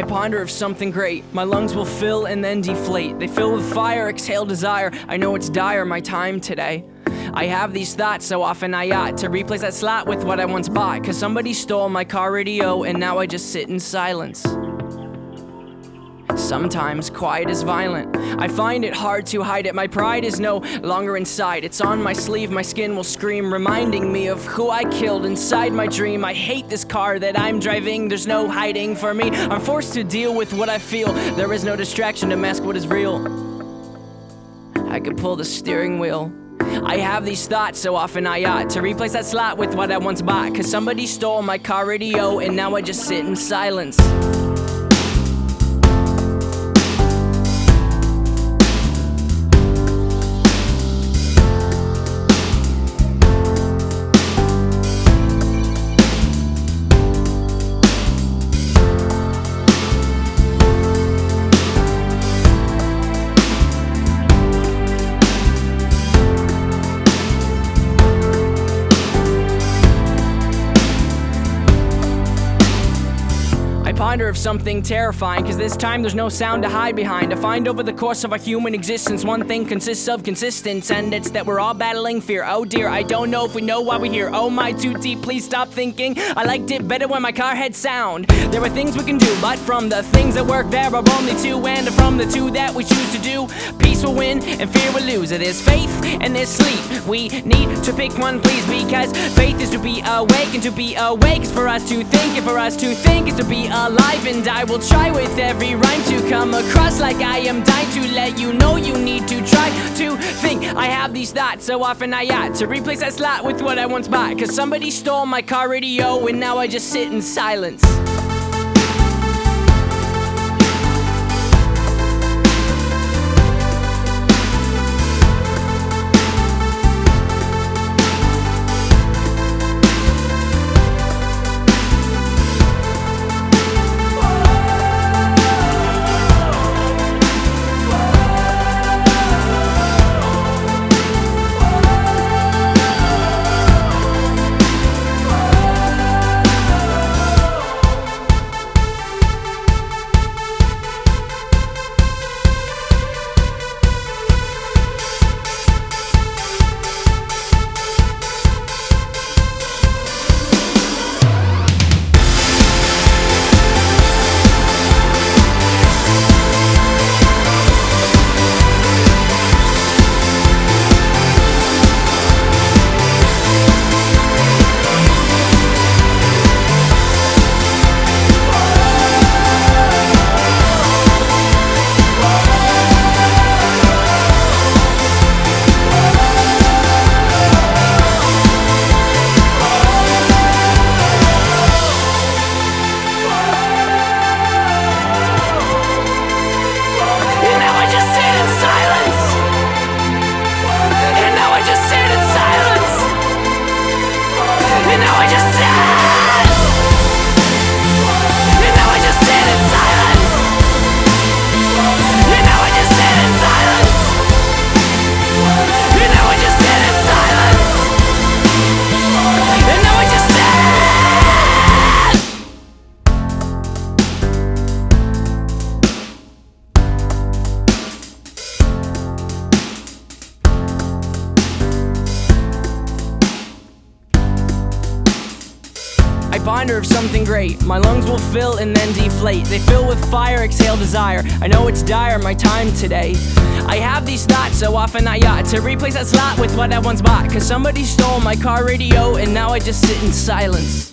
I ponder of something great. My lungs will fill and then deflate. They fill with fire, exhale desire. I know it's dire, my time today. I have these thoughts so often I ought to replace that slot with what I once bought. Cause somebody stole my car radio and now I just sit in silence. Sometimes quiet is violent. I find it hard to hide it. My pride is no longer inside. It's on my sleeve, my skin will scream, reminding me of who I killed inside my dream. I hate this car that I'm driving, there's no hiding for me. I'm forced to deal with what I feel. There is no distraction to mask what is real. I could pull the steering wheel. I have these thoughts so often I ought to replace that slot with what I once bought. Cause somebody stole my car radio and now I just sit in silence. Ponder of something terrifying, cause this time there's no sound to hide behind. To find over the course of our human existence, one thing consists of consistence, and it's that we're all battling fear. Oh dear, I don't know if we know why we're here. Oh my, too deep, please stop thinking. I liked it better when my car had sound. There are things we can do, but from the things that work, there are only two, and from the two that we choose to do, peace will win and fear will lose. There's faith and there's sleep. We need to pick one, please, because faith is to be awake, and to be awake is for us to think, and for us to think is to be alive and I will try with every rhyme to come across like I am dying to let you know you need to try to think. I have these thoughts so often I ought to replace that slot with what I once bought. Cause somebody stole my car radio and now I just sit in silence I ponder of something great. My lungs will fill and then deflate. They fill with fire, exhale desire. I know it's dire, my time today. I have these thoughts so often I ought to replace that slot with what I once bought. Cause somebody stole my car radio and now I just sit in silence.